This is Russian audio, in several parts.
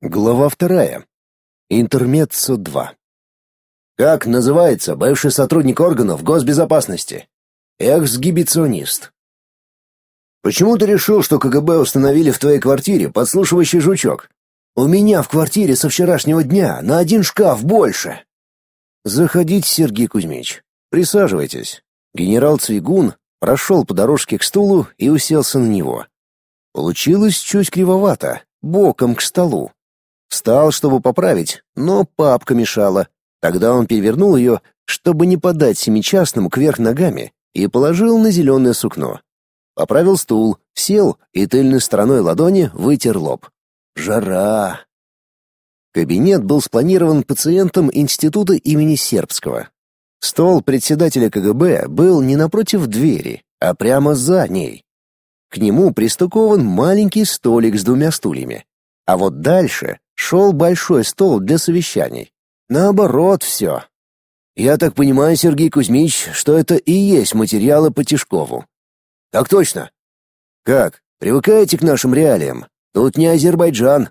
Глава вторая. Интермеццо 2. Как называется бывший сотрудник органов госбезопасности? Эксгибиционист. Почему ты решил, что КГБ установили в твоей квартире подслушивающий жучок? У меня в квартире со вчерашнего дня на один шкаф больше. Заходите, Сергей Кузьмич. Присаживайтесь. Генерал Цвигун прошел по дорожке к стулу и уселся на него. Получилось чуть кривовато, боком к столу. Встал, чтобы поправить, но папка мешала. Тогда он перевернул ее, чтобы не подать семичастному кверх ногами, и положил на зеленое сукно. Поправил стул, сел и тыльной стороной ладони вытер лоб. Жара. Кабинет был спланирован пациентом института имени Сербского. Стол председателя КГБ был не напротив двери, а прямо за ней. К нему пристыкован маленький столик с двумя стульями. А вот дальше шел большой стол для совещаний. Наоборот все. Я так понимаю, Сергей Кузьмич, что это и есть материалы по Тишкову. Так точно. Как? Привыкаете к нашим реалиям? Тут не Азербайджан.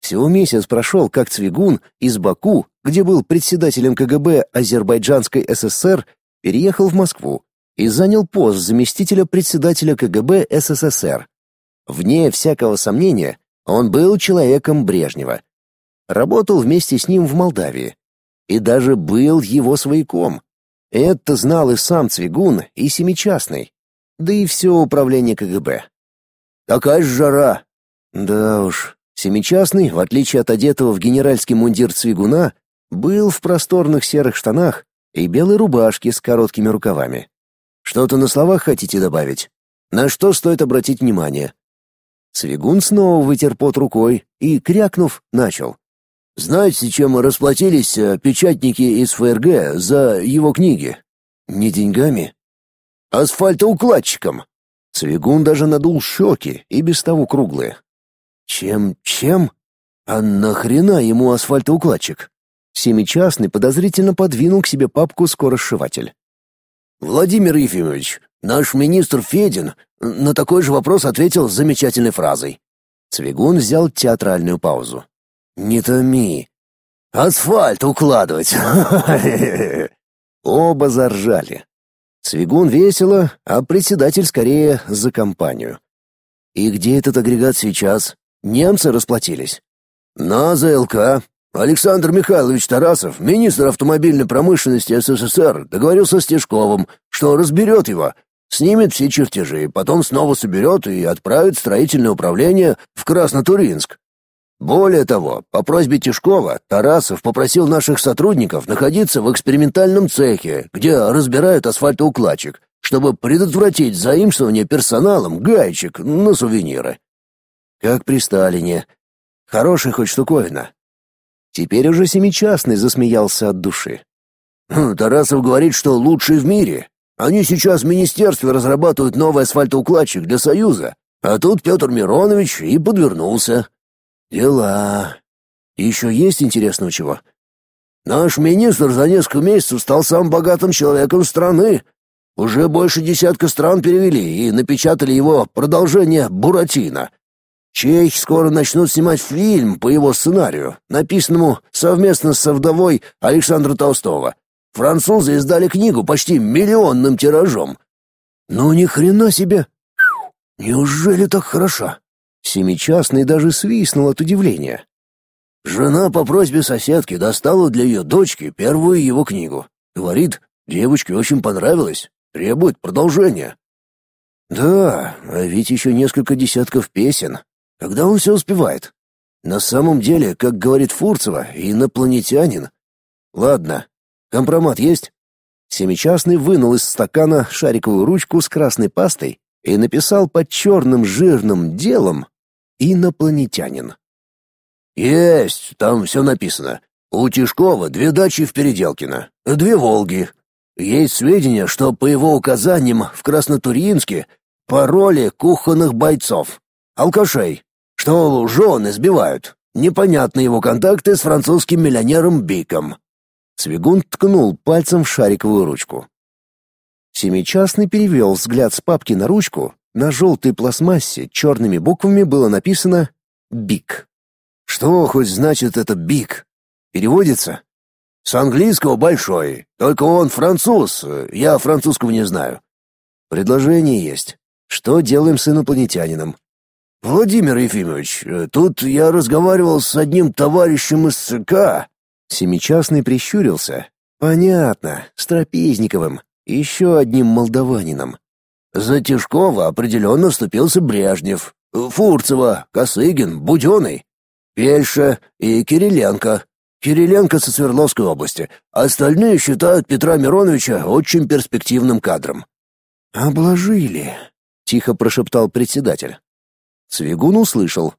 Всего месяц прошел, как Цвигун из Баку, где был председателем КГБ Азербайджанской ССР, переехал в Москву и занял пост заместителя председателя КГБ СССР. Вне всякого сомнения, он был человеком Брежнева. Работал вместе с ним в Молдавии. И даже был его свояком. Это знал и сам Цвигун, и Семичастный. Да и все управление КГБ. Такая жара. Да уж, Семичастный, в отличие от одетого в генеральский мундир Цвигуна, был в просторных серых штанах и белой рубашке с короткими рукавами. Что-то на словах хотите добавить? На что стоит обратить внимание? Свигун снова вытер пот рукой и, крякнув, начал. «Знаете, чем расплатились э, печатники из ФРГ за его книги? Не деньгами? Асфальтоукладчиком!» Свигун даже надул щеки, и без того круглые. «Чем, чем? А нахрена ему асфальтоукладчик?» Семичастный подозрительно подвинул к себе папку «Скоросшиватель». «Владимир Ефимович, наш министр Федин на такой же вопрос ответил замечательной фразой. Цвигун взял театральную паузу. «Не томи. Асфальт укладывать!» Оба заржали. Цвигун весело, а председатель скорее за компанию. «И где этот агрегат сейчас? Немцы расплатились?» «На ЗЛК. Александр Михайлович Тарасов, министр автомобильной промышленности СССР, договорился с Тишковым, что разберет его, Снимет все чертежи, потом снова соберет и отправит строительное управление в Краснотуринск. Более того, по просьбе Тишкова Тарасов попросил наших сотрудников находиться в экспериментальном цехе, где разбирают асфальтоукладчик, чтобы предотвратить заимствование персоналом гаечек на сувениры. Как при Сталине. Хорошая хоть штуковина. Теперь уже семичастный засмеялся от души. «Хм, Тарасов говорит, что лучший в мире, они сейчас в министерстве разрабатывают новый асфальтоукладчик для Союза, а тут Петр Миронович и подвернулся. Дела. Еще есть интересного чего? Наш министр за несколько месяцев стал самым богатым человеком страны. Уже больше десятка стран перевели и напечатали его продолжение «Буратино». Чехи скоро начнут снимать фильм по его сценарию, написанному совместно с вдовой Александра Толстого. Французы издали книгу почти миллионным тиражом. Ну ни хрена себе. Неужели так хороша? Семичастный даже свистнул от удивления. Жена по просьбе соседки достала для ее дочки первую его книгу. Говорит, девочке очень понравилось, требует продолжения. Да, а ведь еще несколько десятков песен. Когда он все успевает? На самом деле, как говорит Фурцева, инопланетянин. Ладно, Компромат есть?» Семичастный вынул из стакана шариковую ручку с красной пастой и написал под черным жирным делом «Инопланетянин». «Есть, там все написано. У Тишкова две дачи в Переделкино, две «Волги». Есть сведения, что по его указаниям в Краснотуринске пароли кухонных бойцов, алкашей, что жены сбивают. Непонятны его контакты с французским миллионером Биком. Свигун ткнул пальцем в шариковую ручку. Семичастный перевел взгляд с папки на ручку. На желтой пластмассе черными буквами было написано «БИК». Что хоть значит это «биг»? Переводится? С английского «большой», только он француз, я французского не знаю. Предложение есть. Что делаем с инопланетянином? Владимир Ефимович, тут я разговаривал с одним товарищем из ЦК. Семичастный прищурился. Понятно, с Трапезниковым, еще одним молдаванином. За Тишкова определенно вступился Брежнев, Фурцева, Косыгин, Буденный, Пельша и Кириленко. Кириленко со Свердловской области. Остальные считают Петра Мироновича очень перспективным кадром. «Обложили», — тихо прошептал председатель. Цвигун услышал.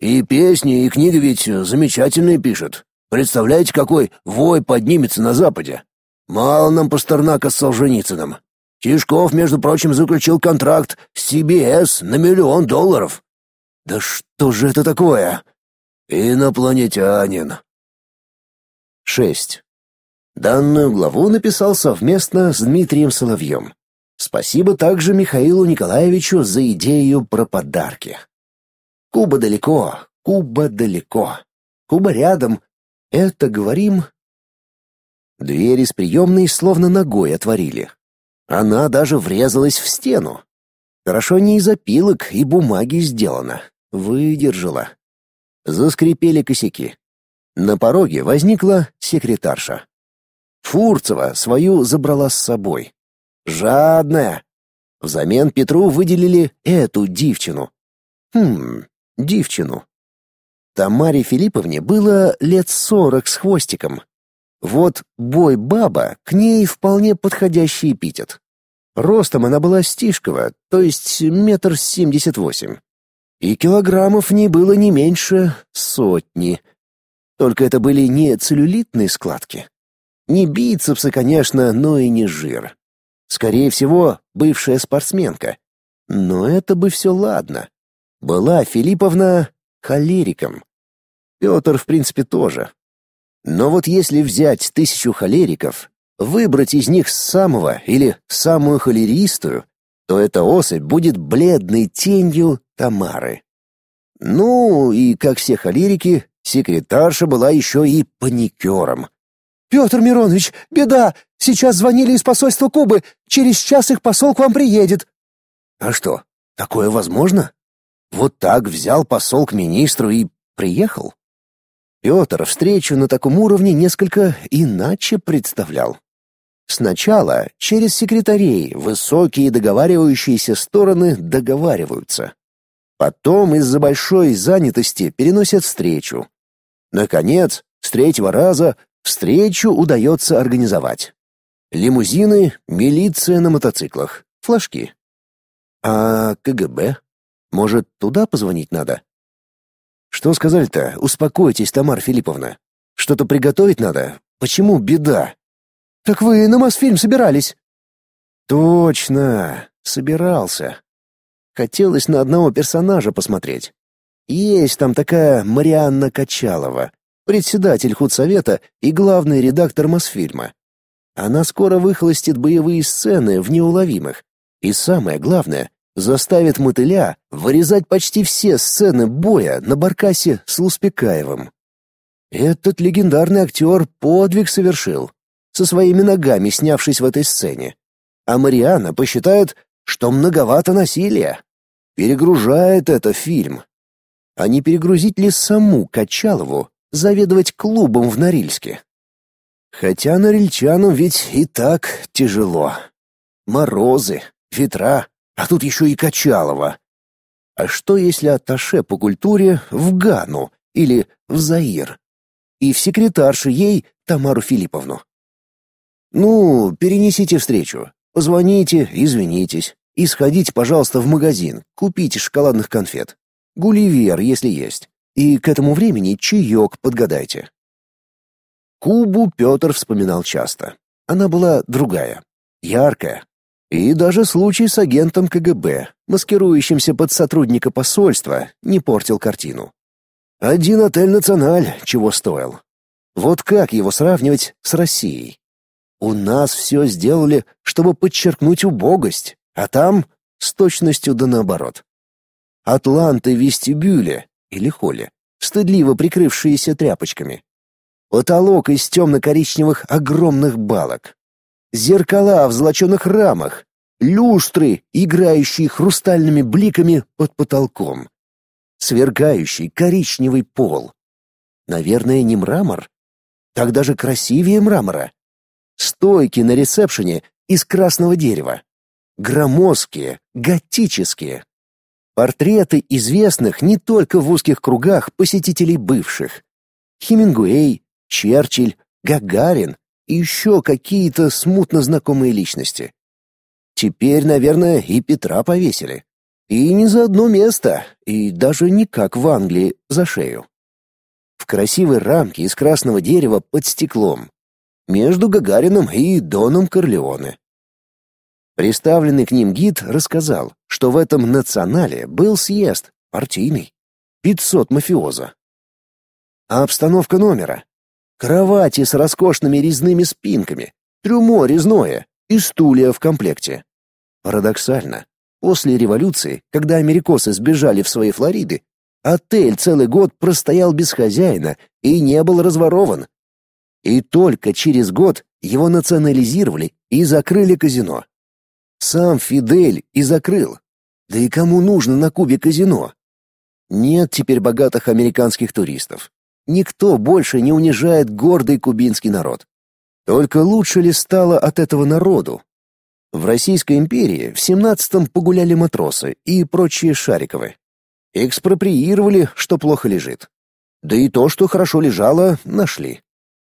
«И песни, и книги ведь замечательные пишет. Представляете, какой вой поднимется на Западе? Мало нам Пастернака с Солженицыным. Тишков, между прочим, заключил контракт с CBS на миллион долларов. Да что же это такое? Инопланетянин. 6. Данную главу написал совместно с Дмитрием Соловьем. Спасибо также Михаилу Николаевичу за идею про подарки. Куба далеко, Куба далеко. Куба рядом. Это говорим... Двери с приемной словно ногой отворили. Она даже врезалась в стену. Хорошо не из опилок и бумаги сделана. Выдержала. Заскрипели косяки. На пороге возникла секретарша. Фурцева свою забрала с собой. Жадная. Взамен Петру выделили эту девчину. Хм, девчину. Тамаре Филипповне было лет сорок с хвостиком. Вот бой-баба к ней вполне подходящий эпитет. Ростом она была стишкова, то есть метр семьдесят восемь. И килограммов в ней было не меньше сотни. Только это были не целлюлитные складки. Не бицепсы, конечно, но и не жир. Скорее всего, бывшая спортсменка. Но это бы все ладно. Была Филипповна холериком. Петр, в принципе, тоже. Но вот если взять тысячу холериков, выбрать из них самого или самую холеристую, то эта особь будет бледной тенью Тамары. Ну, и как все холерики, секретарша была еще и паникером. «Петр Миронович, беда! Сейчас звонили из посольства Кубы. Через час их посол к вам приедет». «А что, такое возможно? Вот так взял посол к министру и приехал?» Петр встречу на таком уровне несколько иначе представлял. Сначала через секретарей высокие договаривающиеся стороны договариваются. Потом из-за большой занятости переносят встречу. Наконец, с третьего раза встречу удается организовать. Лимузины, милиция на мотоциклах, флажки. А КГБ? Может, туда позвонить надо? Что сказали-то? Успокойтесь, Тамара Филипповна. Что-то приготовить надо? Почему беда? Так вы на Мосфильм собирались? Точно, собирался. Хотелось на одного персонажа посмотреть. Есть там такая Марианна Качалова, председатель худсовета и главный редактор Мосфильма. Она скоро выхолостит боевые сцены в неуловимых. И самое главное, заставит мотыля вырезать почти все сцены боя на баркасе с Луспекаевым. Этот легендарный актер подвиг совершил, со своими ногами снявшись в этой сцене. А Мариана посчитает, что многовато насилия. Перегружает это фильм. А не перегрузить ли саму Качалову заведовать клубом в Норильске? Хотя норильчанам ведь и так тяжело. Морозы, ветра, а тут еще и Качалова. А что если атташе по культуре в Гану или в Заир? И в секретарше ей Тамару Филипповну. Ну, перенесите встречу. Позвоните, извинитесь. И сходите, пожалуйста, в магазин. Купите шоколадных конфет. Гулливер, если есть. И к этому времени чаек подгадайте. Кубу Петр вспоминал часто. Она была другая, яркая. И даже случай с агентом КГБ, маскирующимся под сотрудника посольства, не портил картину. Один отель «Националь» чего стоил. Вот как его сравнивать с Россией? У нас все сделали, чтобы подчеркнуть убогость, а там с точностью да наоборот. Атланты вестибюле или холле стыдливо прикрывшиеся тряпочками. Потолок из темно-коричневых огромных балок. Зеркала в золоченых рамах. Люстры, играющие хрустальными бликами под потолком. Сверкающий коричневый пол. Наверное, не мрамор. Так даже красивее мрамора. Стойки на ресепшене из красного дерева. Громоздкие, готические. Портреты известных не только в узких кругах посетителей бывших. Хемингуэй, Черчилль, Гагарин и еще какие-то смутно знакомые личности. Теперь, наверное, и Петра повесили. И не за одно место, и даже не как в Англии, за шею. В красивой рамке из красного дерева под стеклом. Между Гагарином и Доном Корлеоне. Представленный к ним гид рассказал, что в этом национале был съезд, партийный, 500 мафиоза. А обстановка номера? Кровати с роскошными резными спинками, трюмо резное и стулья в комплекте. Парадоксально, после революции, когда америкосы сбежали в свои Флориды, отель целый год простоял без хозяина и не был разворован. И только через год его национализировали и закрыли казино. Сам Фидель и закрыл. Да и кому нужно на Кубе казино? Нет теперь богатых американских туристов. Никто больше не унижает гордый кубинский народ. Только лучше ли стало от этого народу? В Российской империи в 17-м погуляли матросы и прочие Шариковы. Экспроприировали, что плохо лежит. Да и то, что хорошо лежало, нашли.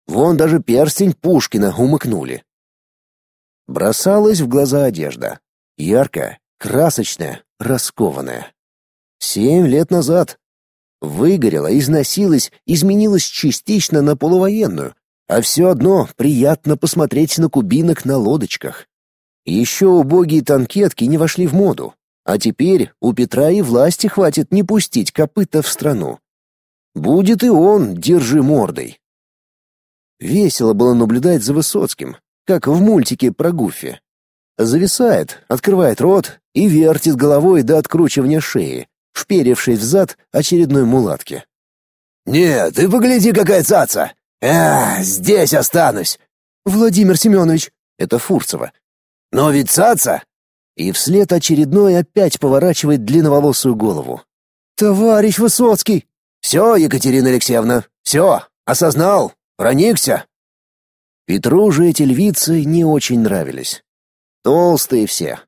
Вон даже перстень Пушкина умыкнули. Бросалась в глаза одежда. Яркая, красочная, раскованная. Семь лет назад Выгорела, износилась, изменилась частично на полувоенную, а все одно приятно посмотреть на кубинок на лодочках. Еще убогие танкетки не вошли в моду, а теперь у Петра и власти хватит не пустить копыта в страну. Будет и он, держи мордой. Весело было наблюдать за Высоцким, как в мультике про Гуффи. Зависает, открывает рот и вертит головой до откручивания шеи, вперевшись в зад очередной мулатки. «Нет, ты погляди, какая цаца! А, здесь останусь!» «Владимир Семенович!» — это Фурцева. «Но ведь цаца!» И вслед очередной опять поворачивает длинноволосую голову. «Товарищ Высоцкий!» «Все, Екатерина Алексеевна, все, осознал, проникся!» Петру же эти львицы не очень нравились. Толстые все.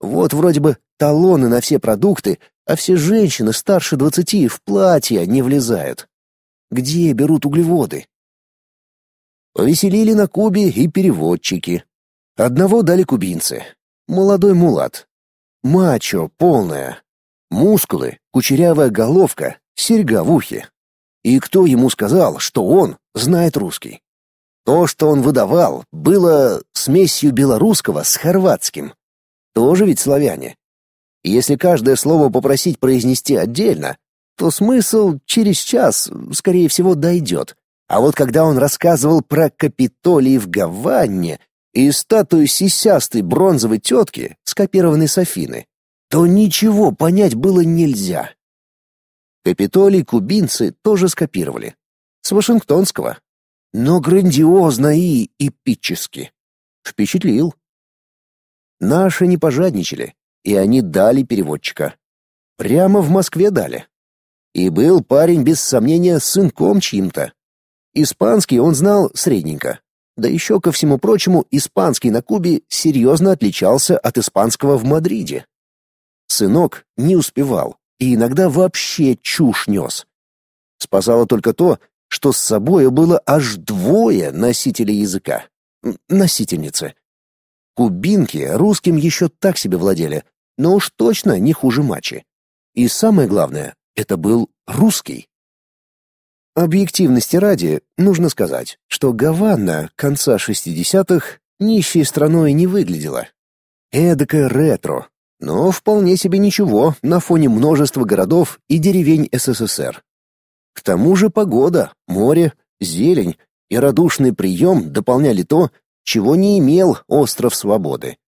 Вот вроде бы талоны на все продукты, а все женщины старше двадцати в платья не влезают. Где берут углеводы? Повеселили на Кубе и переводчики. Одного дали кубинцы. Молодой мулат. Мачо полная. Мускулы, кучерявая головка, серьга в ухе. И кто ему сказал, что он знает русский? То, что он выдавал, было смесью белорусского с хорватским. Тоже ведь славяне. Если каждое слово попросить произнести отдельно, то смысл через час, скорее всего, дойдет. А вот когда он рассказывал про Капитолий в Гаванне и статую сисястой бронзовой тетки, скопированной с Афины, то ничего понять было нельзя. Капитолий кубинцы тоже скопировали. С Вашингтонского. Но грандиозно и эпически. Впечатлил. Наши не пожадничали и они дали переводчика. Прямо в Москве дали. И был парень без сомнения сынком чьим-то. Испанский он знал средненько. Да еще ко всему прочему, испанский на Кубе серьезно отличался от испанского в Мадриде. Сынок не успевал и иногда вообще чушь нес. Спасало только то, что с собой было аж двое носителей языка. Носительницы. Кубинки русским еще так себе владели, но уж точно не хуже Мачи. И самое главное, это был русский. Объективности ради, нужно сказать, что Гавана конца 60-х нищей страной не выглядела. Эдакое ретро, но вполне себе ничего на фоне множества городов и деревень СССР. К тому же погода, море, зелень и радушный прием дополняли то, чего не имел остров Свободы.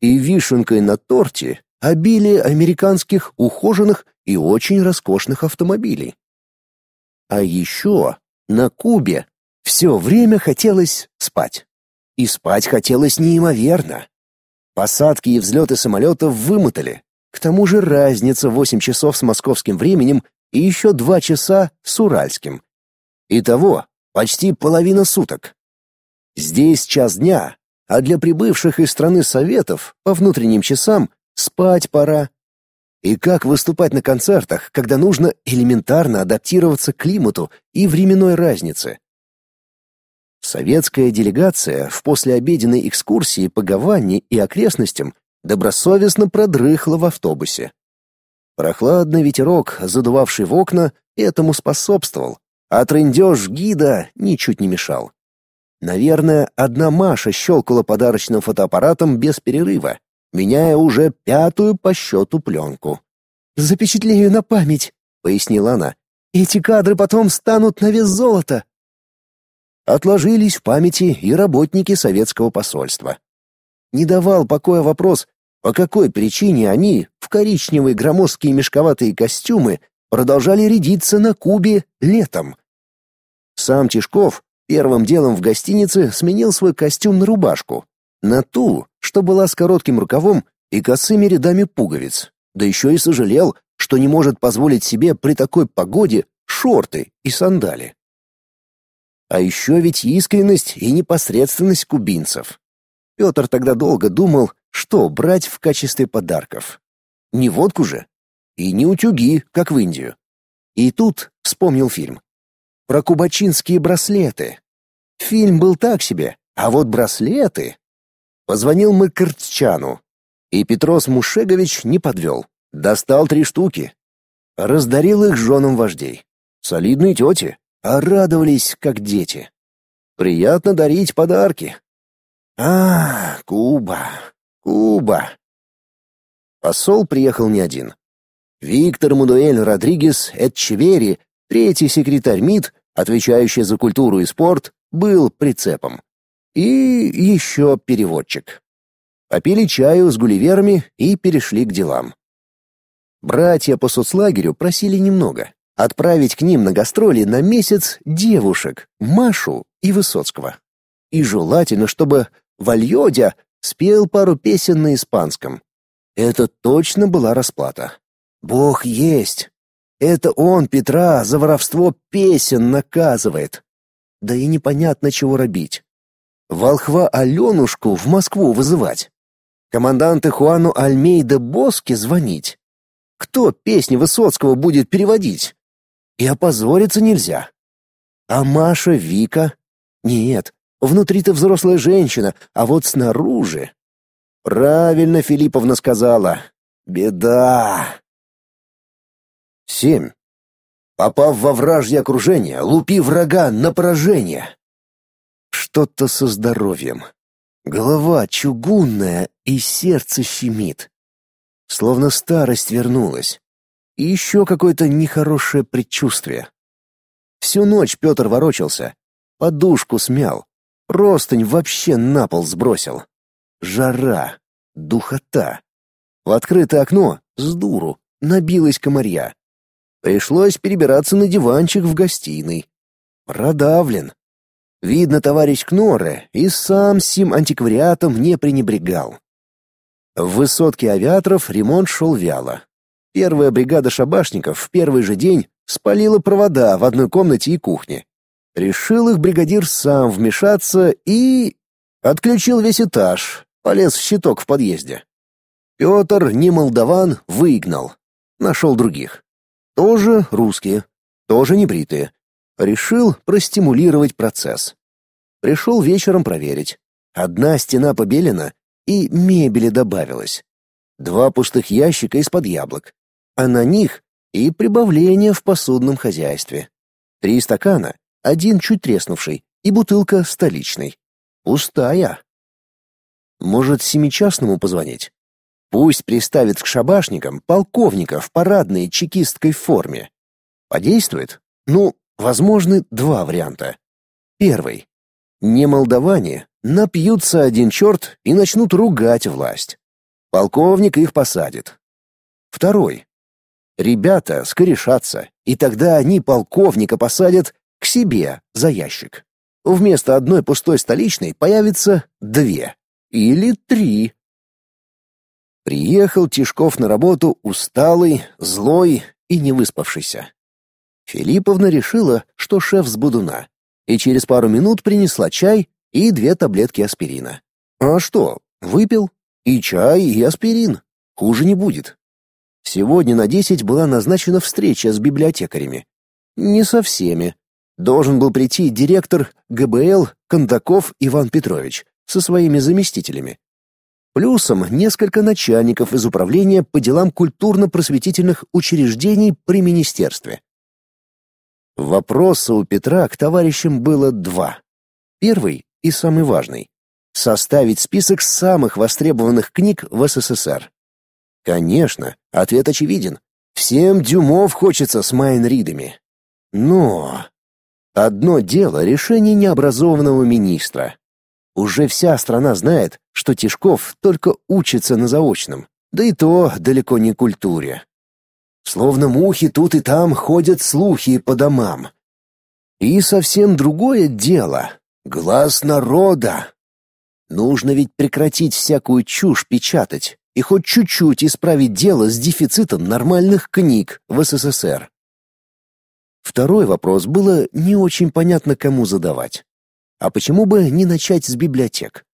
И вишенкой на торте обилие американских ухоженных и очень роскошных автомобилей. А еще на Кубе все время хотелось спать. И спать хотелось неимоверно. Посадки и взлеты самолетов вымотали. К тому же разница 8 часов с московским временем и еще 2 часа с уральским. Итого почти половина суток. Здесь час дня, а для прибывших из страны Советов по внутренним часам спать пора. И как выступать на концертах, когда нужно элементарно адаптироваться к климату и временной разнице? Советская делегация в послеобеденной экскурсии по Гаване и окрестностям добросовестно продрыхла в автобусе. Прохладный ветерок, задувавший в окна, этому способствовал, а трындеж гида ничуть не мешал. Наверное, одна Маша щелкала подарочным фотоаппаратом без перерыва, меняя уже пятую по счету пленку. «Запечатлею на память», — пояснила она. «Эти кадры потом станут на вес золота». Отложились в памяти и работники советского посольства. Не давал покоя вопрос, по какой причине они в коричневые громоздкие мешковатые костюмы продолжали рядиться на Кубе летом. Сам Тишков первым делом в гостинице сменил свой костюм на рубашку, на ту, что была с коротким рукавом и косыми рядами пуговиц. Да еще и сожалел, что не может позволить себе при такой погоде шорты и сандали. А еще ведь искренность и непосредственность кубинцев. Петр тогда долго думал, что брать в качестве подарков. Не водку же. И не утюги, как в Индию. И тут вспомнил фильм. Про кубачинские браслеты. Фильм был так себе, а вот браслеты... Позвонил Макарчану, и Петрос Мушегович не подвел. Достал три штуки. Раздарил их женам вождей. Солидные тети, а радовались, как дети. Приятно дарить подарки. А, Куба, Куба. Посол приехал не один. Виктор Мудуэль Родригес Этчевери, третий секретарь МИД, отвечающий за культуру и спорт, был прицепом. И еще переводчик. Попили чаю с гулливерами и перешли к делам. Братья по соцлагерю просили немного — отправить к ним на гастроли на месяц девушек, Машу и Высоцкого. И желательно, чтобы Вальодя спел пару песен на испанском. Это точно была расплата. Бог есть. Это он Петра за воровство песен наказывает. Да и непонятно, чего робить. Волхва Аленушку в Москву вызывать. Команданты Хуану Альмейда Боске звонить. Кто песни Высоцкого будет переводить? И опозориться нельзя. А Маша Вика? Нет, внутри-то взрослая женщина, а вот снаружи... Правильно Филипповна сказала. Беда. Семь. Попав во вражье окружение, лупи врага на поражение что-то со здоровьем. Голова чугунная и сердце щемит. Словно старость вернулась. И еще какое-то нехорошее предчувствие. Всю ночь Петр ворочался, подушку смял, простынь вообще на пол сбросил. Жара, духота. В открытое окно, с дуру, набилась комарья. Пришлось перебираться на диванчик в гостиной. Продавлен. Видно, товарищ Кнорре и сам сим антиквариатом не пренебрегал. В высотке авиаторов ремонт шел вяло. Первая бригада шабашников в первый же день спалила провода в одной комнате и кухне. Решил их бригадир сам вмешаться и... Отключил весь этаж, полез в щиток в подъезде. Петр, не молдаван, выгнал. Нашел других. Тоже русские, тоже небритые, Решил простимулировать процесс. Пришел вечером проверить. Одна стена побелена, и мебели добавилось. Два пустых ящика из-под яблок. А на них и прибавление в посудном хозяйстве. Три стакана, один чуть треснувший, и бутылка столичной. Пустая. Может, семичастному позвонить? Пусть приставит к шабашникам полковника в парадной чекистской форме. Подействует? Ну, Возможны два варианта. Первый. Не молдаване напьются один черт и начнут ругать власть. Полковник их посадит. Второй. Ребята скорешатся, и тогда они полковника посадят к себе за ящик. Вместо одной пустой столичной появится две или три. Приехал Тишков на работу усталый, злой и не выспавшийся. Филипповна решила, что шеф с будуна, и через пару минут принесла чай и две таблетки аспирина. А что, выпил? И чай, и аспирин. Хуже не будет. Сегодня на десять была назначена встреча с библиотекарями. Не со всеми. Должен был прийти директор ГБЛ Кондаков Иван Петрович со своими заместителями. Плюсом несколько начальников из управления по делам культурно-просветительных учреждений при министерстве. Вопроса у Петра к товарищам было два. Первый и самый важный — составить список самых востребованных книг в СССР. Конечно, ответ очевиден. Всем Дюмов хочется с Майнридами. Но... Одно дело решение необразованного министра. Уже вся страна знает, что Тишков только учится на заочном, да и то далеко не культуре. Словно мухи тут и там ходят слухи по домам. И совсем другое дело — глаз народа. Нужно ведь прекратить всякую чушь печатать и хоть чуть-чуть исправить дело с дефицитом нормальных книг в СССР. Второй вопрос было не очень понятно, кому задавать. А почему бы не начать с библиотек?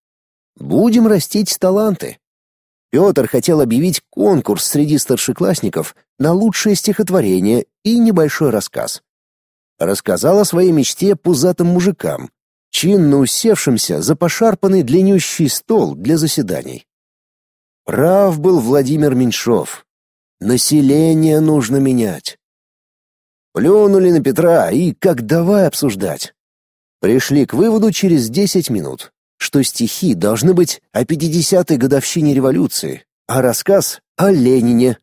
Будем растить таланты. Петр хотел объявить конкурс среди старшеклассников на лучшее стихотворение и небольшой рассказ. Рассказал о своей мечте пузатым мужикам, чинно усевшимся за пошарпанный длиннющий стол для заседаний. Прав был Владимир Меньшов. Население нужно менять. Плюнули на Петра и как давай обсуждать. Пришли к выводу через десять минут что стихи должны быть о пятидесятой годовщине революции, а рассказ — о Ленине.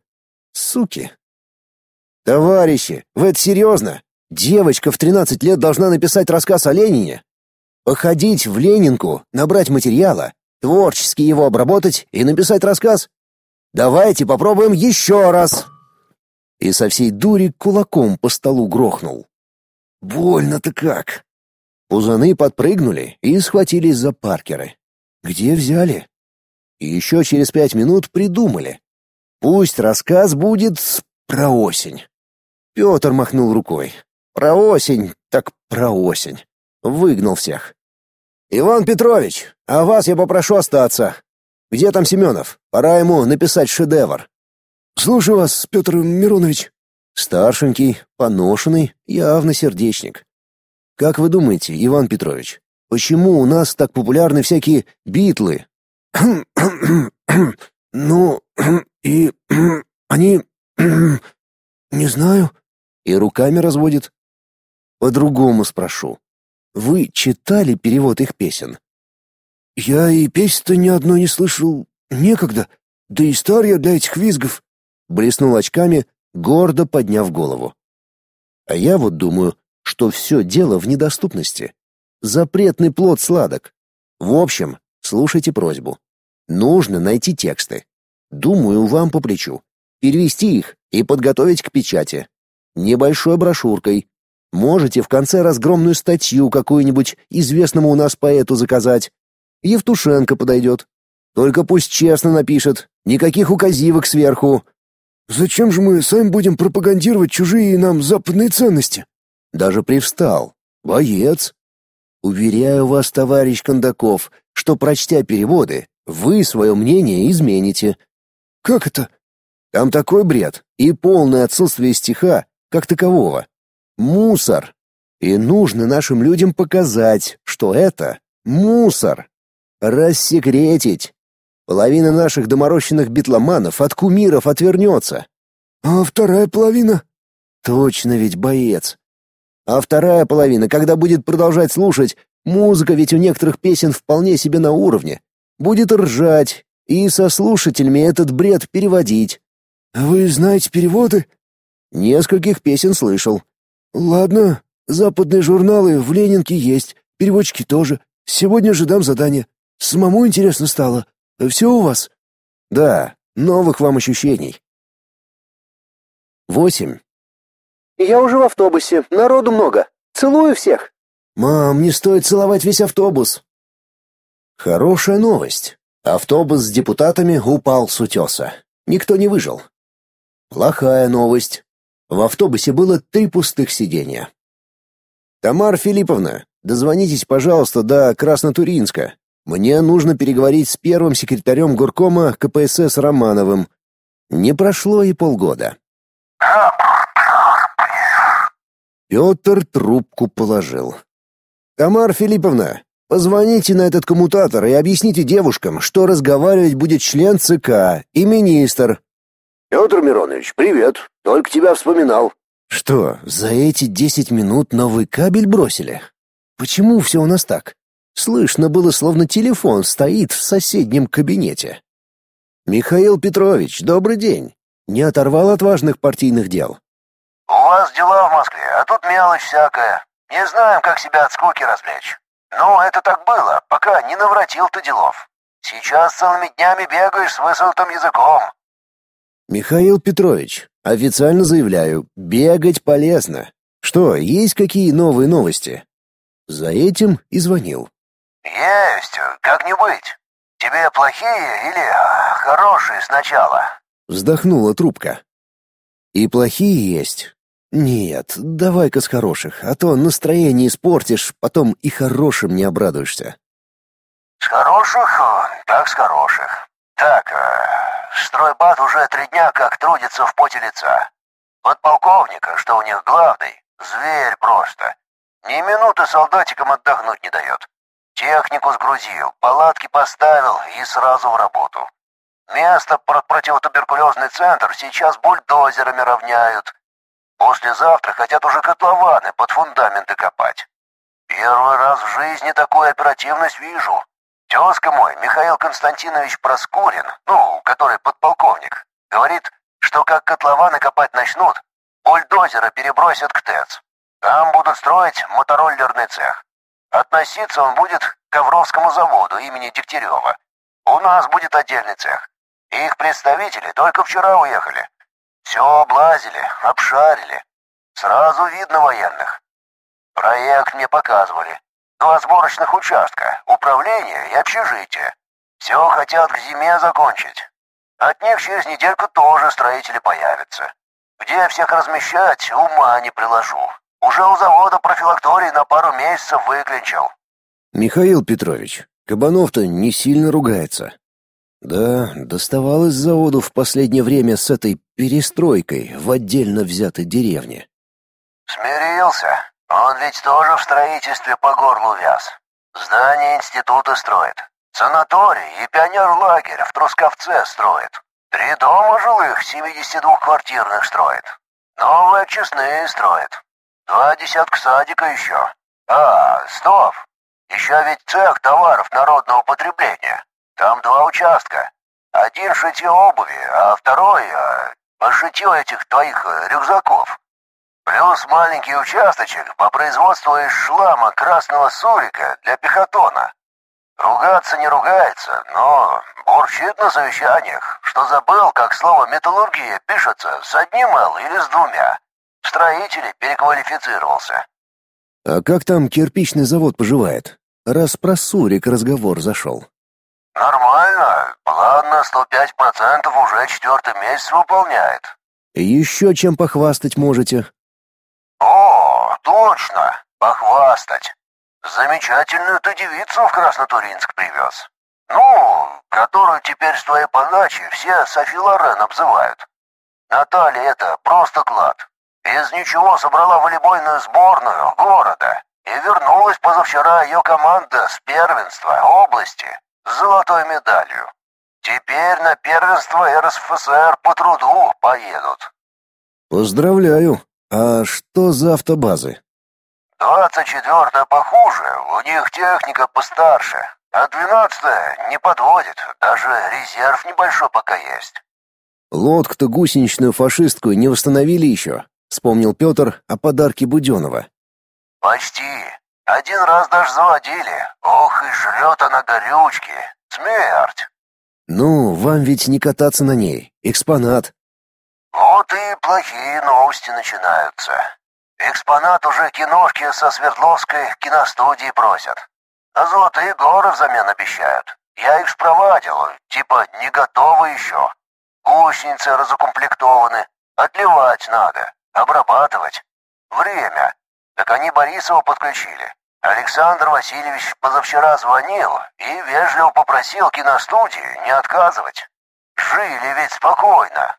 Суки. Товарищи, вы это серьезно? Девочка в тринадцать лет должна написать рассказ о Ленине? Походить в Ленинку, набрать материала, творчески его обработать и написать рассказ? Давайте попробуем еще раз. И со всей дури кулаком по столу грохнул. Больно-то как. Пузаны подпрыгнули и схватились за паркеры. Где взяли? И еще через пять минут придумали. Пусть рассказ будет про осень. Петр махнул рукой. Про осень, так про осень. Выгнал всех. «Иван Петрович, а вас я попрошу остаться. Где там Семенов? Пора ему написать шедевр». «Слушаю вас, Петр Миронович». Старшенький, поношенный, явно сердечник. Как вы думаете, Иван Петрович, почему у нас так популярны всякие битлы? Ну, и они не знаю, и руками разводит. По-другому спрошу. Вы читали перевод их песен? Я и песен-то ни одной не слышал, некогда. Да и стар я для этих визгов. Блеснул очками, гордо подняв голову. А я вот думаю, что все дело в недоступности. Запретный плод сладок. В общем, слушайте просьбу. Нужно найти тексты. Думаю, вам по плечу. Перевести их и подготовить к печати. Небольшой брошюркой. Можете в конце разгромную статью какую-нибудь известному у нас поэту заказать. Евтушенко подойдет. Только пусть честно напишет, никаких указивок сверху. Зачем же мы сами будем пропагандировать чужие нам западные ценности? Даже привстал. Боец. Уверяю вас, товарищ Кондаков, что прочтя переводы, вы свое мнение измените. Как это? Там такой бред и полное отсутствие стиха как такового. Мусор. И нужно нашим людям показать, что это мусор. Рассекретить. Половина наших доморощенных битломанов от кумиров отвернется. А вторая половина? Точно ведь боец. А вторая половина, когда будет продолжать слушать, музыка ведь у некоторых песен вполне себе на уровне, будет ржать и со слушателями этот бред переводить. Вы знаете переводы? Нескольких песен слышал. Ладно, западные журналы в Ленинке есть, переводчики тоже. Сегодня же дам задание. Самому интересно стало. Все у вас? Да, новых вам ощущений. Восемь. «Я уже в автобусе, народу много. Целую всех». «Мам, не стоит целовать весь автобус». Хорошая новость. Автобус с депутатами упал с утеса. Никто не выжил. Плохая новость. В автобусе было три пустых сиденья. «Тамара Филипповна, дозвонитесь, пожалуйста, до Краснотуринска. Мне нужно переговорить с первым секретарем горкома КПСС Романовым. Не прошло и полгода. Петр трубку положил. «Тамара Филипповна, позвоните на этот коммутатор и объясните девушкам, что разговаривать будет член ЦК и министр». «Петр Миронович, привет. Только тебя вспоминал». «Что, за эти десять минут новый кабель бросили? Почему все у нас так? Слышно было, словно телефон стоит в соседнем кабинете». «Михаил Петрович, добрый день. Не оторвал от важных партийных дел?» «У вас дела в Москве, а тут мелочь всякая. Не знаем, как себя от скуки развлечь. Ну, это так было, пока не навратил ты делов. Сейчас целыми днями бегаешь с высунутым языком». «Михаил Петрович, официально заявляю, бегать полезно. Что, есть какие новые новости?» За этим и звонил. «Есть, как не быть. Тебе плохие или хорошие сначала?» Вздохнула трубка. «И плохие есть. Нет, давай-ка с хороших, а то настроение испортишь, потом и хорошим не обрадуешься». «С хороших? Так, с хороших. Так, э, стройбат уже три дня как трудится в поте лица. Подполковника, что у них главный, зверь просто. Ни минуты солдатикам отдохнуть не дает. Технику сгрузил, палатки поставил и сразу в работу. Место под противотуберкулезный центр сейчас бульдозерами равняют. Послезавтра хотят уже котлованы под фундаменты копать. Первый раз в жизни такую оперативность вижу. Тезка мой, Михаил Константинович Проскурин, ну, который подполковник, говорит, что как котлованы копать начнут, бульдозеры перебросят к ТЭЦ. Там будут строить мотороллерный цех. Относиться он будет к Ковровскому заводу имени Дегтярева. У нас будет отдельный цех. Их представители только вчера уехали. Все облазили, обшарили. Сразу видно военных. Проект мне показывали. Два сборочных участка, управление и общежитие. Все хотят к зиме закончить. От них через недельку тоже строители появятся. Где всех размещать, ума не приложу. Уже у завода профилакторий на пару месяцев выклинчил. Михаил Петрович, Кабанов-то не сильно ругается. Да, доставалось заводу в последнее время с этой перестройкой в отдельно взятой деревне. Смирился. Он ведь тоже в строительстве по горлу вяз. Здание института строит. Санаторий и пионер-лагерь в Трусковце строит. Три дома жилых 72-квартирных строит. Новые очистные строит. Два десятка садика еще. А, стоп. Еще ведь цех товаров народного потребления. Там два участка. Один шитье обуви, а второй а, шитье этих твоих э, рюкзаков. Плюс маленький участочек по производству из шлама красного сурика для пехотона. Ругаться не ругается, но бурчит на совещаниях, что забыл, как слово «металлургия» пишется с одним «л» или с двумя. В переквалифицировался. А как там кирпичный завод поживает? Раз про Сурик разговор зашел. Нормально. План на 105% уже четвертый месяц выполняет. Еще чем похвастать можете? О, точно. Похвастать. Замечательную ты девицу в Краснотуринск привез. Ну, которую теперь с твоей подачи все Софи Лорен обзывают. Наталья это просто клад. Из ничего собрала волейбольную сборную города и вернулась позавчера ее команда с первенства области с золотой медалью. Теперь на первенство РСФСР по труду поедут. Поздравляю. А что за автобазы? Двадцать четвертая похуже, у них техника постарше, а двенадцатая не подводит, даже резерв небольшой пока есть. Лодку-то гусеничную фашистскую не восстановили еще. Вспомнил Петр о подарке Буденова. «Почти. Один раз даже заводили. Ох, и жрет она горючки. Смерть!» «Ну, вам ведь не кататься на ней. Экспонат». Вот и плохие новости начинаются. Экспонат уже киношки со Свердловской киностудии просят. А золотые горы взамен обещают. Я их спровадил, типа не готовы еще. Гусеницы разукомплектованы, отливать надо, обрабатывать. Время. Так они Борисова подключили. Александр Васильевич позавчера звонил и вежливо попросил киностудии не отказывать. Жили ведь спокойно.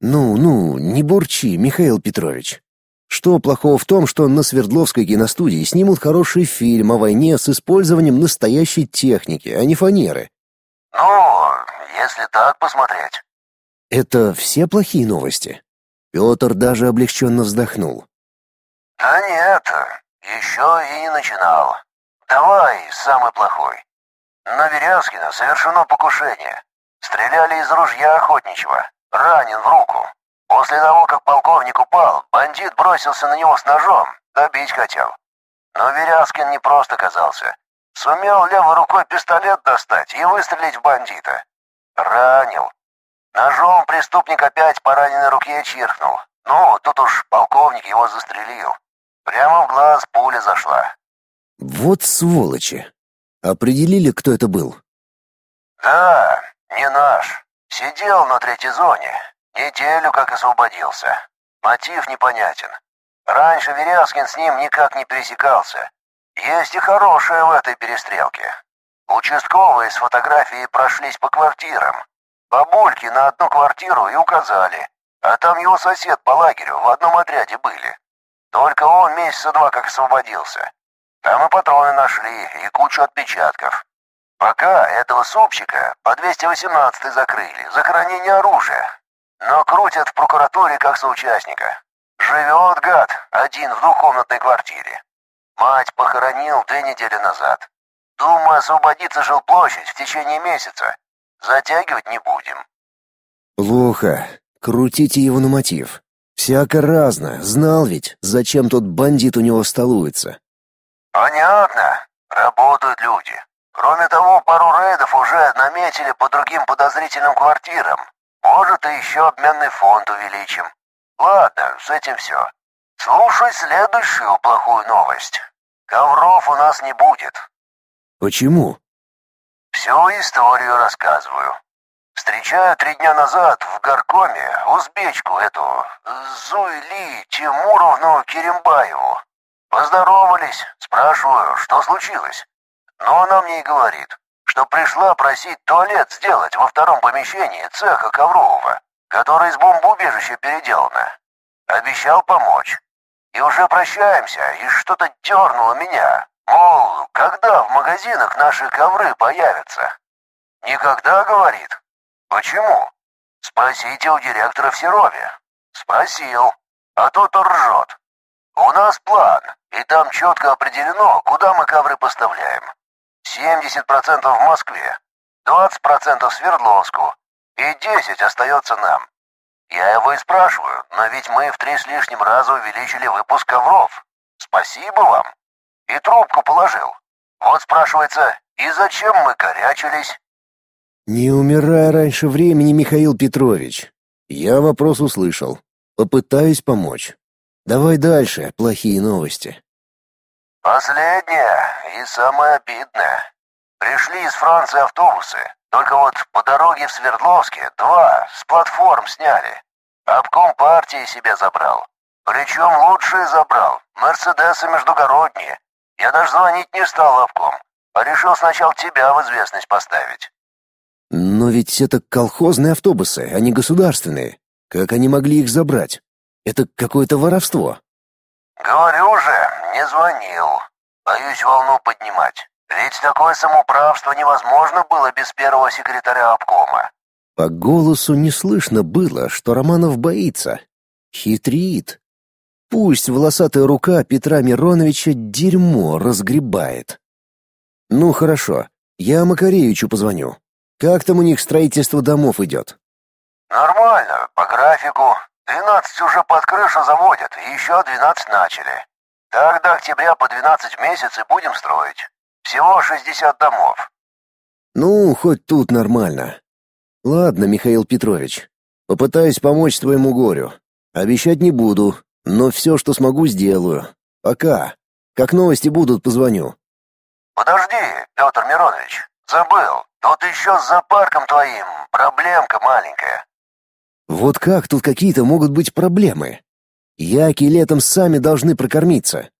Ну, ну, не бурчи, Михаил Петрович. Что плохого в том, что на Свердловской киностудии снимут хороший фильм о войне с использованием настоящей техники, а не фанеры? Ну, если так посмотреть. Это все плохие новости? Петр даже облегченно вздохнул. Да нет, еще и не начинал. Давай самый плохой. На Веряскина совершено покушение. Стреляли из ружья охотничьего. Ранен в руку. После того, как полковник упал, бандит бросился на него с ножом, добить хотел. Но Веряскин не просто казался. Сумел левой рукой пистолет достать и выстрелить в бандита. Ранил. Ножом преступник опять по раненой руке чиркнул. Ну, тут уж полковник его застрелил. Прямо в глаз пуля зашла. Вот сволочи. Определили, кто это был? Да, не наш. Сидел на третьей зоне. Неделю как освободился. Мотив непонятен. Раньше Веряскин с ним никак не пересекался. Есть и хорошее в этой перестрелке. Участковые с фотографией прошлись по квартирам. Бабульки на одну квартиру и указали. А там его сосед по лагерю в одном отряде были. Только он месяца два как освободился. Там и патроны нашли, и кучу отпечатков. Пока этого супчика по 218 закрыли за хранение оружия. Но крутят в прокуратуре как соучастника. Живет гад один в двухкомнатной квартире. Мать похоронил две недели назад. Думаю, освободиться жилплощадь в течение месяца. Затягивать не будем. Плохо. Крутите его на мотив. Всяко разно. Знал ведь, зачем тот бандит у него столуется. Понятно. Работают люди. Кроме того, пару рейдов уже наметили по другим подозрительным квартирам. Может, и еще обменный фонд увеличим. Ладно, с этим все. Слушай следующую плохую новость. Ковров у нас не будет. Почему? Всю историю рассказываю. Встречаю три дня назад в горкоме узбечку эту, Зуйли Тимуровну Керембаеву. Поздоровались, спрашиваю, что случилось. Но она мне и говорит, что пришла просить туалет сделать во втором помещении цеха Коврового, который из бомбоубежища переделано. Обещал помочь. И уже прощаемся, и что-то дернуло меня. Мол, когда в магазинах наши ковры появятся? Никогда, говорит. Почему? Спросите у директора в Серове. Спросил. А тот ржет. У нас план, и там четко определено, куда мы ковры поставляем. 70% в Москве, 20% в Свердловску, и 10 остается нам. Я его и спрашиваю, но ведь мы в три с лишним раза увеличили выпуск ковров. Спасибо вам. И трубку положил. Вот спрашивается, и зачем мы корячились? Не умирай раньше времени, Михаил Петрович. Я вопрос услышал. Попытаюсь помочь. Давай дальше, плохие новости. Последнее и самое обидное. Пришли из Франции автобусы, только вот по дороге в Свердловске два с платформ сняли. Обком партии себе забрал. Причем лучшие забрал, Мерседесы междугородние. Я даже звонить не стал в обком, а решил сначала тебя в известность поставить. Но ведь это колхозные автобусы, а не государственные. Как они могли их забрать? Это какое-то воровство. Говорю же, не звонил. Боюсь волну поднимать. Ведь такое самоуправство невозможно было без первого секретаря обкома. По голосу не слышно было, что Романов боится. Хитрит. Пусть волосатая рука Петра Мироновича дерьмо разгребает. Ну хорошо, я Макаревичу позвоню. Как там у них строительство домов идет? Нормально, по графику. Двенадцать уже под крышу заводят, и еще двенадцать начали. Так до октября по двенадцать в месяц и будем строить. Всего шестьдесят домов. Ну, хоть тут нормально. Ладно, Михаил Петрович. Попытаюсь помочь твоему горю. Обещать не буду, но все, что смогу, сделаю. Пока. Как новости будут, позвоню. Подожди, Петр Миронович, забыл. Тут еще с зоопарком твоим проблемка маленькая. Вот как тут какие-то могут быть проблемы? Яки летом сами должны прокормиться.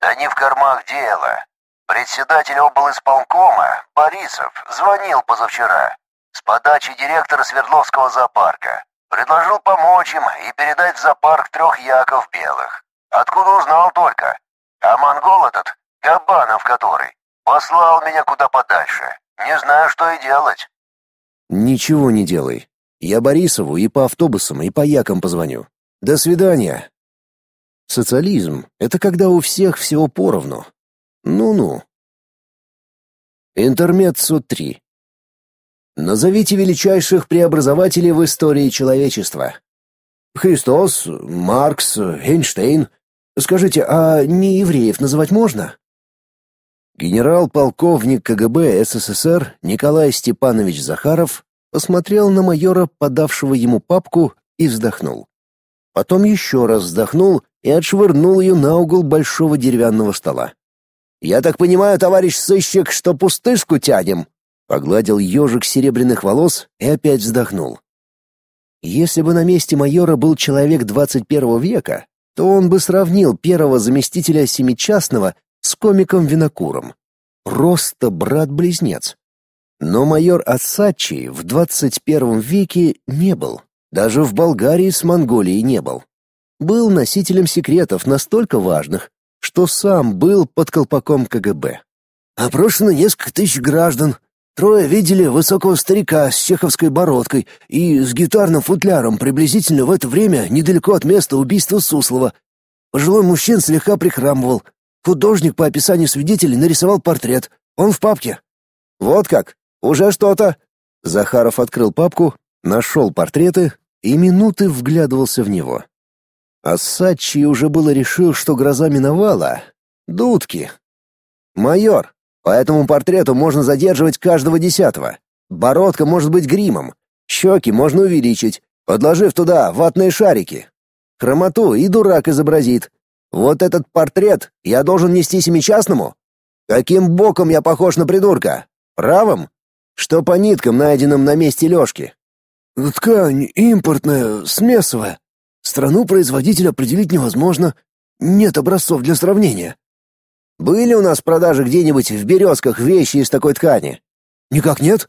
Да не в кормах дело. Председатель облисполкома Борисов звонил позавчера с подачи директора Свердловского зоопарка. Предложил помочь им и передать в зоопарк трех яков белых. Откуда узнал только. А монгол этот, Кабанов который, послал меня куда подальше. Не знаю, что и делать. Ничего не делай. Я Борисову и по автобусам, и по якам позвоню. До свидания. Социализм — это когда у всех всего поровну. Ну-ну. Интермеццо 3. Назовите величайших преобразователей в истории человечества. Христос, Маркс, Эйнштейн. Скажите, а не евреев называть можно? Генерал-полковник КГБ СССР Николай Степанович Захаров посмотрел на майора, подавшего ему папку, и вздохнул. Потом еще раз вздохнул и отшвырнул ее на угол большого деревянного стола. «Я так понимаю, товарищ сыщик, что пустышку тянем?» Погладил ежик серебряных волос и опять вздохнул. Если бы на месте майора был человек 21 века, то он бы сравнил первого заместителя Семичастного с комиком Винокуром. Просто брат-близнец. Но майор Ассачи в 21 веке не был. Даже в Болгарии с Монголией не был. Был носителем секретов настолько важных, что сам был под колпаком КГБ. Опрошено несколько тысяч граждан, Трое видели высокого старика с чеховской бородкой и с гитарным футляром приблизительно в это время недалеко от места убийства Суслова. Пожилой мужчина слегка прихрамывал. Художник по описанию свидетелей нарисовал портрет. Он в папке. Вот как? Уже что-то. Захаров открыл папку, нашел портреты и минуты вглядывался в него. Ассачи уже было решил, что гроза миновала. Дудки. Майор, по этому портрету можно задерживать каждого десятого. Бородка может быть гримом. Щеки можно увеличить, подложив туда ватные шарики. Хромоту и дурак изобразит. Вот этот портрет я должен нести семичастному? Каким боком я похож на придурка? Правым? Что по ниткам, найденным на месте Лёшки? Ткань импортная, смесовая. Страну производителя определить невозможно. Нет образцов для сравнения. Были у нас в продаже где-нибудь в березках вещи из такой ткани? Никак нет.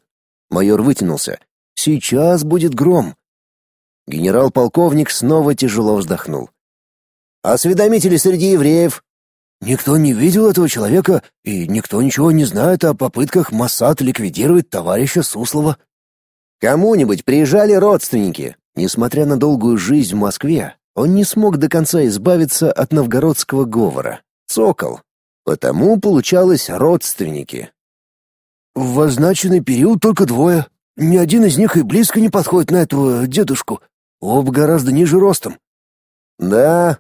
Майор вытянулся. Сейчас будет гром. Генерал-полковник снова тяжело вздохнул. Осведомители среди евреев? Никто не видел этого человека, и никто ничего не знает о попытках Моссад ликвидировать товарища Суслова. Кому-нибудь приезжали родственники. Несмотря на долгую жизнь в Москве, он не смог до конца избавиться от новгородского говора. Цокол, Потому получалось родственники. В означенный период только двое. Ни один из них и близко не подходит на этого дедушку. Оба гораздо ниже ростом. Да,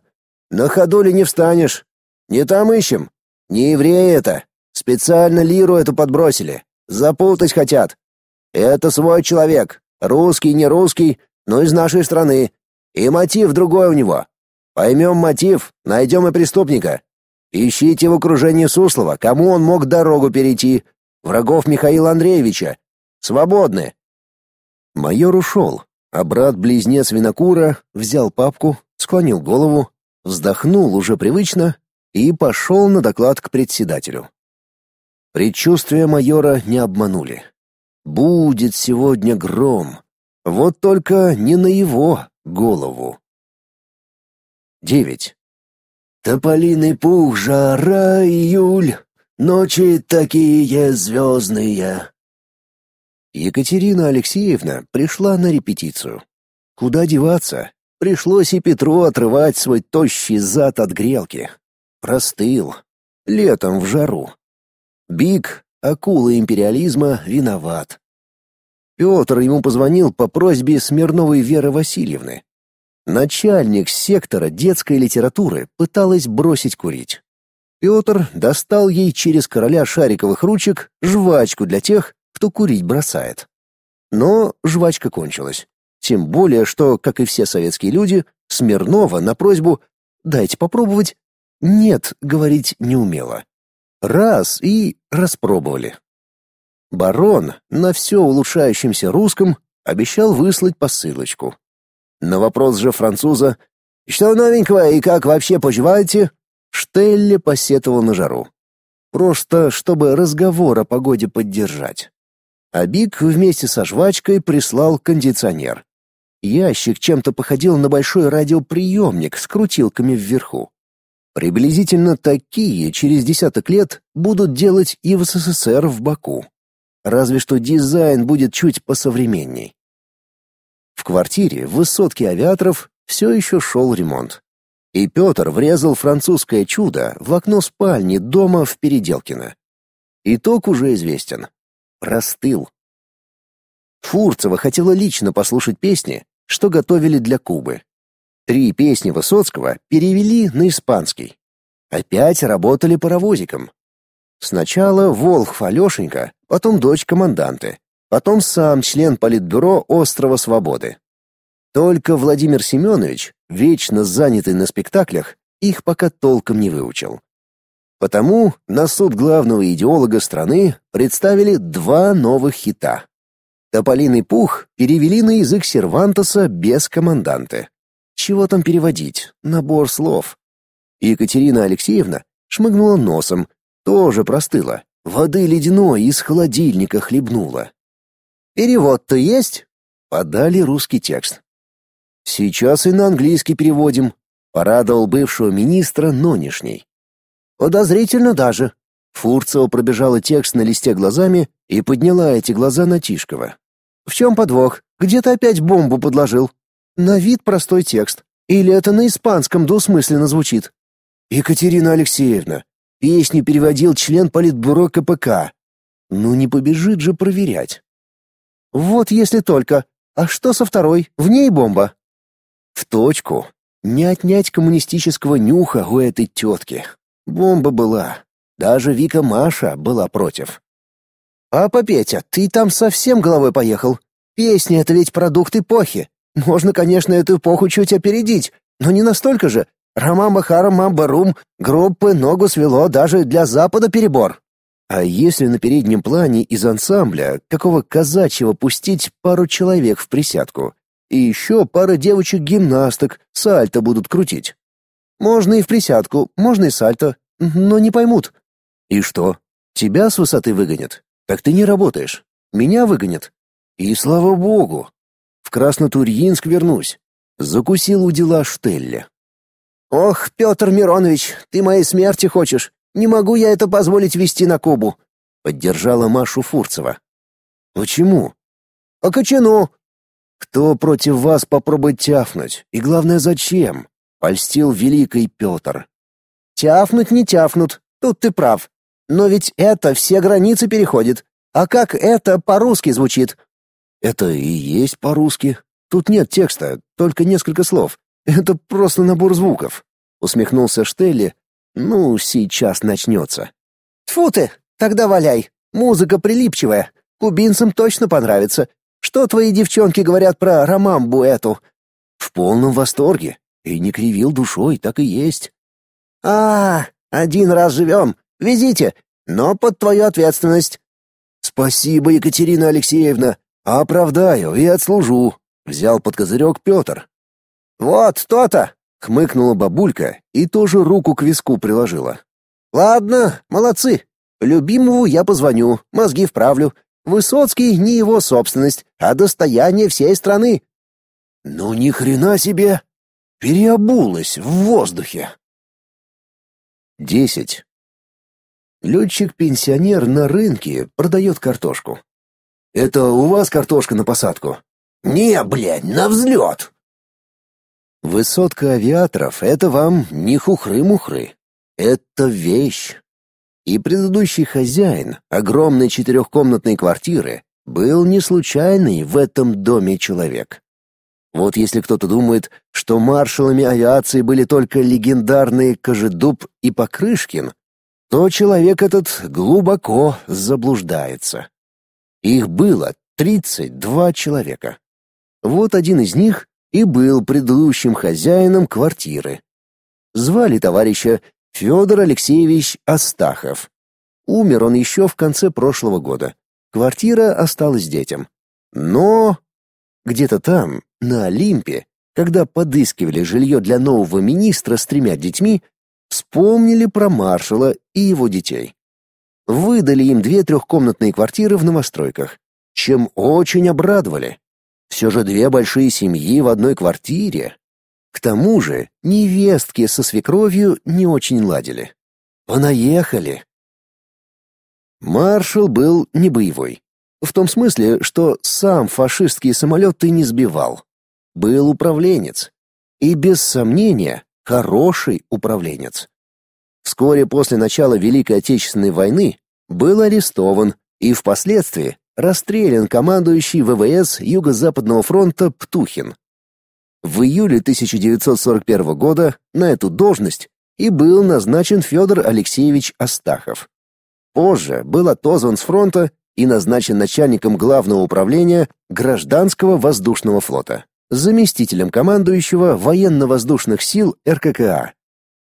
на ходули не встанешь. Не там ищем. Не евреи это. Специально лиру эту подбросили. Запутать хотят. Это свой человек. Русский, не русский, но из нашей страны. И мотив другой у него. Поймем мотив, найдем и преступника. Ищите в окружении Суслова, кому он мог дорогу перейти. Врагов Михаила Андреевича. Свободны. Майор ушел, а брат-близнец Винокура взял папку, склонил голову, вздохнул уже привычно и пошел на доклад к председателю. Предчувствия майора не обманули. Будет сегодня гром. Вот только не на его голову. Девять. Тополиный пух, жара, июль, ночи такие звездные. Екатерина Алексеевна пришла на репетицию. Куда деваться? Пришлось и Петру отрывать свой тощий зад от грелки. Простыл. Летом в жару. Биг, акула империализма, виноват. Петр ему позвонил по просьбе Смирновой Веры Васильевны. Начальник сектора детской литературы пыталась бросить курить. Петр достал ей через короля шариковых ручек жвачку для тех, кто курить бросает. Но жвачка кончилась. Тем более, что, как и все советские люди, Смирнова на просьбу «дайте попробовать» «нет» говорить не умела. Раз и распробовали. Барон на все улучшающемся русском обещал выслать посылочку. На вопрос же француза «Что новенького и как вообще поживаете?» Штелли посетовал на жару. Просто чтобы разговор о погоде поддержать. А вместе со жвачкой прислал кондиционер. Ящик чем-то походил на большой радиоприемник с крутилками вверху. Приблизительно такие через десяток лет будут делать и в СССР в Баку. Разве что дизайн будет чуть посовременней. В квартире в высотке авиаторов все еще шел ремонт. И Петр врезал французское чудо в окно спальни дома в Переделкино. Итог уже известен. Простыл. Фурцева хотела лично послушать песни, что готовили для Кубы. Три песни Высоцкого перевели на испанский. Опять работали паровозиком. Сначала Волхв Алешенька, потом дочь команданты, потом сам член политбюро Острова Свободы. Только Владимир Семенович, вечно занятый на спектаклях, их пока толком не выучил. Потому на суд главного идеолога страны представили два новых хита. «Тополиный пух» перевели на язык Сервантеса без команданты. Чего там переводить? Набор слов. Екатерина Алексеевна шмыгнула носом, тоже простыла. Воды ледяной из холодильника хлебнула. «Перевод-то есть?» Подали русский текст. «Сейчас и на английский переводим», — порадовал бывшего министра нынешний. «Подозрительно даже». Фурцева пробежала текст на листе глазами и подняла эти глаза на Тишкова. «В чем подвох? Где ты опять бомбу подложил?» «На вид простой текст. Или это на испанском двусмысленно звучит?» «Екатерина Алексеевна, песню переводил член политбюро КПК. Ну не побежит же проверять». «Вот если только. А что со второй? В ней бомба?» В точку. Не отнять коммунистического нюха у этой тетки. Бомба была. Даже Вика Маша была против. «Папа Петя, ты там совсем головой поехал. Песни — это ведь продукт эпохи. Можно, конечно, эту эпоху чуть опередить, но не настолько же. Ромама Харама Барум группы ногу свело даже для Запада перебор. А если на переднем плане из ансамбля какого казачьего пустить пару человек в присядку, и еще пара девочек-гимнасток сальто будут крутить. Можно и в присядку, можно и сальто, но не поймут. И что? Тебя с высоты выгонят? Так ты не работаешь. Меня выгонят. И слава богу. В Краснотурьинск вернусь. Закусил у дела Штелле. Ох, Петр Миронович, ты моей смерти хочешь. Не могу я это позволить вести на Кубу. Поддержала Машу Фурцева. Почему? А кочану. Кто против вас попробует тяфнуть? И главное, зачем? Польстил великий Петр. Тяфнуть не тяфнут, тут ты прав. Но ведь это все границы переходит. А как это по-русски звучит? Это и есть по-русски. Тут нет текста, только несколько слов. Это просто набор звуков. Усмехнулся Штелли. Ну, сейчас начнется. Тфу ты, тогда валяй. Музыка прилипчивая. Кубинцам точно понравится. Что твои девчонки говорят про ромамбу эту?» «В полном восторге. И не кривил душой, так и есть». «А, один раз живем. Везите, но под твою ответственность». «Спасибо, Екатерина Алексеевна. Оправдаю и отслужу», — взял под козырек Петр. «Вот то-то!» — хмыкнула бабулька и тоже руку к виску приложила. «Ладно, молодцы. Любимому я позвоню, мозги вправлю. Высоцкий не его собственность, а достояние всей страны. Ну ни хрена себе! Переобулась в воздухе. Десять. Летчик-пенсионер на рынке продает картошку. «Это у вас картошка на посадку?» «Не, блядь, на взлет!» Высотка авиаторов — это вам не хухры-мухры. Это вещь. И предыдущий хозяин огромной четырехкомнатной квартиры был не случайный в этом доме человек. Вот если кто-то думает, что маршалами авиации были только легендарные Кожедуб и Покрышкин, то человек этот глубоко заблуждается. Их было 32 человека. Вот один из них и был предыдущим хозяином квартиры. Звали товарища Федор Алексеевич Астахов. Умер он еще в конце прошлого года. Квартира осталась детям. Но где-то там, на Олимпе, когда подыскивали жилье для нового министра с тремя детьми, вспомнили про маршала и его детей. Выдали им две трехкомнатные квартиры в новостройках, чем очень обрадовали. Все же две большие семьи в одной квартире. К тому же невестки со свекровью не очень ладили. Понаехали. Маршал был не боевой. В том смысле, что сам фашистские самолеты не сбивал. Был управленец. И без сомнения, хороший управленец. Вскоре после начала Великой Отечественной войны был арестован и впоследствии расстрелян командующий ВВС Юго-Западного фронта Птухин. В июле 1941 года на эту должность и был назначен Федор Алексеевич Астахов. Позже был отозван с фронта и назначен начальником главного управления Гражданского воздушного флота, заместителем командующего военно-воздушных сил РККА.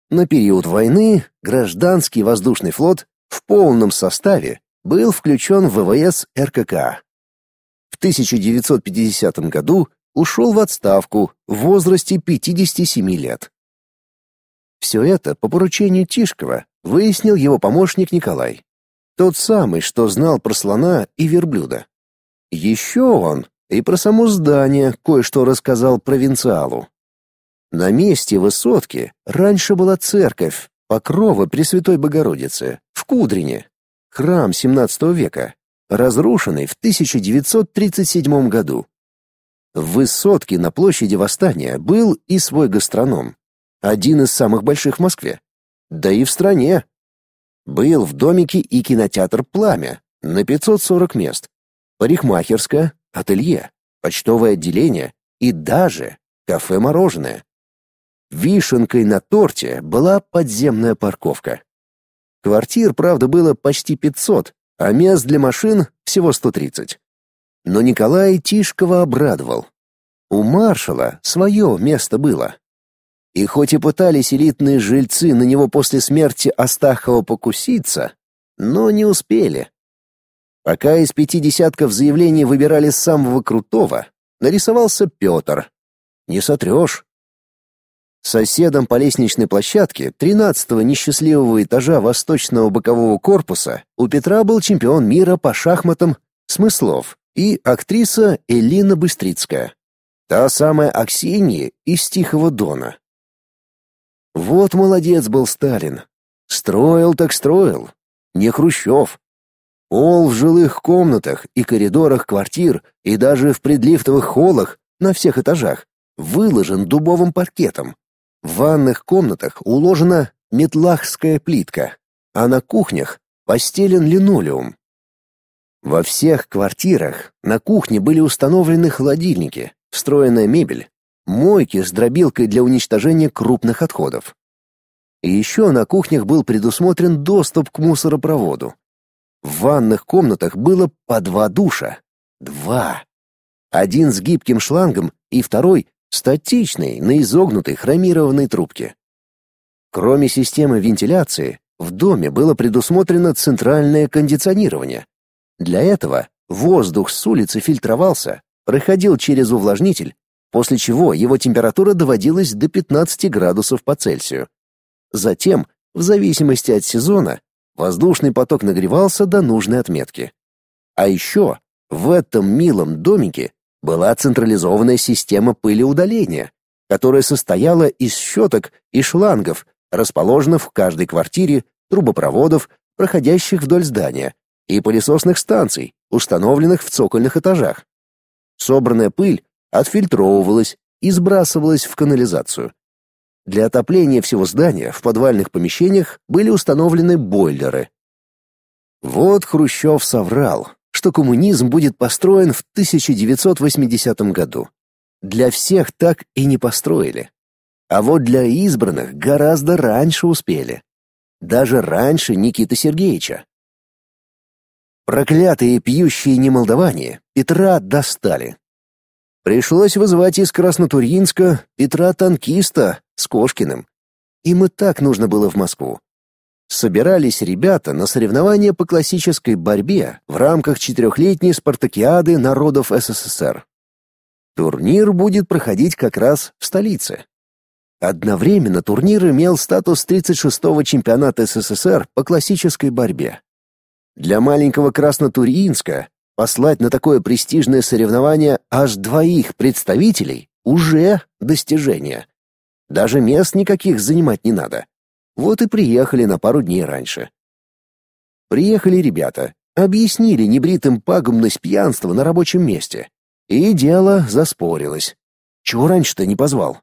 На период войны Гражданский воздушный флот в полном составе был включен в ВВС РККА. В 1950 году ушел в отставку в возрасте 57 лет. Все это по поручению Тишкова выяснил его помощник Николай. Тот самый, что знал про слона и верблюда. Еще он и про само здание кое-что рассказал провинциалу. На месте высотки раньше была церковь Покрова Пресвятой Богородицы в Кудрине, храм XVII века, разрушенный в 1937 году. В высотке на площади Восстания был и свой гастроном, один из самых больших в Москве, да и в стране. Был в домике и кинотеатр «Пламя» на 540 мест, парикмахерская, ателье, почтовое отделение и даже кафе-мороженое. Вишенкой на торте была подземная парковка. Квартир, правда, было почти 500, а мест для машин всего 130. Но Николай Тишкова обрадовал. У маршала свое место было. И хоть и пытались элитные жильцы на него после смерти Астахова покуситься, но не успели. Пока из пяти десятков заявлений выбирали самого крутого, нарисовался Петр. Не сотрешь. Соседом по лестничной площадке тринадцатого несчастливого этажа восточного бокового корпуса у Петра был чемпион мира по шахматам Смыслов и актриса Элина Быстрицкая. Та самая Аксинья из Тихого Дона. Вот молодец был Сталин. Строил так строил. Не Хрущев. Пол в жилых комнатах и коридорах квартир и даже в предлифтовых холлах на всех этажах выложен дубовым паркетом. В ванных комнатах уложена метлахская плитка, а на кухнях постелен линолеум. Во всех квартирах на кухне были установлены холодильники, встроенная мебель, мойки с дробилкой для уничтожения крупных отходов. И еще на кухнях был предусмотрен доступ к мусоропроводу. В ванных комнатах было по два душа. Два. Один с гибким шлангом и второй статичный на изогнутой хромированной трубке. Кроме системы вентиляции, в доме было предусмотрено центральное кондиционирование. Для этого воздух с улицы фильтровался, проходил через увлажнитель после чего его температура доводилась до 15 градусов по Цельсию. Затем, в зависимости от сезона, воздушный поток нагревался до нужной отметки. А еще в этом милом домике была централизованная система пылеудаления, которая состояла из щеток и шлангов, расположенных в каждой квартире, трубопроводов, проходящих вдоль здания, и пылесосных станций, установленных в цокольных этажах. Собранная пыль отфильтровывалась и сбрасывалась в канализацию. Для отопления всего здания в подвальных помещениях были установлены бойлеры. Вот Хрущев соврал, что коммунизм будет построен в 1980 году. Для всех так и не построили. А вот для избранных гораздо раньше успели. Даже раньше Никиты Сергеевича. Проклятые пьющие немолдаване Петра достали. Пришлось вызывать из Краснотурьинска Петра Танкиста с Кошкиным. Им и так нужно было в Москву. Собирались ребята на соревнования по классической борьбе в рамках четырехлетней спартакиады народов СССР. Турнир будет проходить как раз в столице. Одновременно турнир имел статус 36-го чемпионата СССР по классической борьбе. Для маленького Краснотурьинска послать на такое престижное соревнование аж двоих представителей уже достижение. Даже мест никаких занимать не надо. Вот и приехали на пару дней раньше. Приехали ребята, объяснили небритым пагубность пьянства на рабочем месте. И дело заспорилось. Чего раньше-то не позвал?